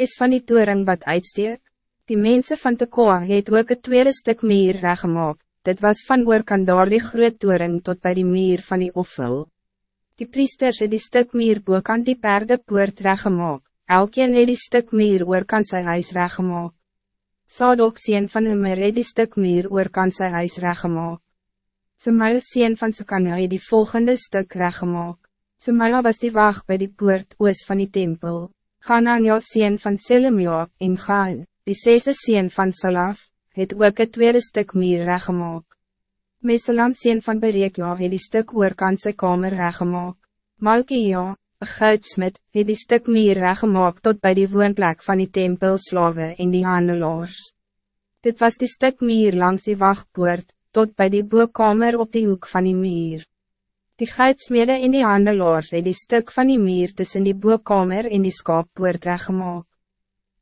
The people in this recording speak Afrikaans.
is van die toering wat uitsteek. Die mensen van Tekoa het ook het tweede stuk meer reggemaak, dit was van oorkant daar die groot toering tot bij die meer van die offel. Die priesters het die stuk meer boekant die perdepoort reggemaak, elkeen het die stuk meer oorkant sy huis reggemaak. Sadok sien van hem het die stuk meer oorkant sy huis reggemaak. Semaila sien van Sekania het die volgende stuk reggemaak. Semaila was die wacht bij die poort oos van die tempel. Hanania sien van Selemia en Gaan, die zesde sien van Salaf, het ook het tweede stuk meer reggemaak. Meselam sien van Berekja het die stuk oorkant sy kamer reggemaak. Malkia, een goudsmit, het die stuk meer reggemaak tot bij die woonplek van die tempelslawe en die handelaars. Dit was die stuk meer langs die wachtpoort, tot bij die boekkamer op die hoek van die meer. Die goudsmede en die handelaars het die stuk van die meer tussen die boekkamer en die skaappoort reggemaak.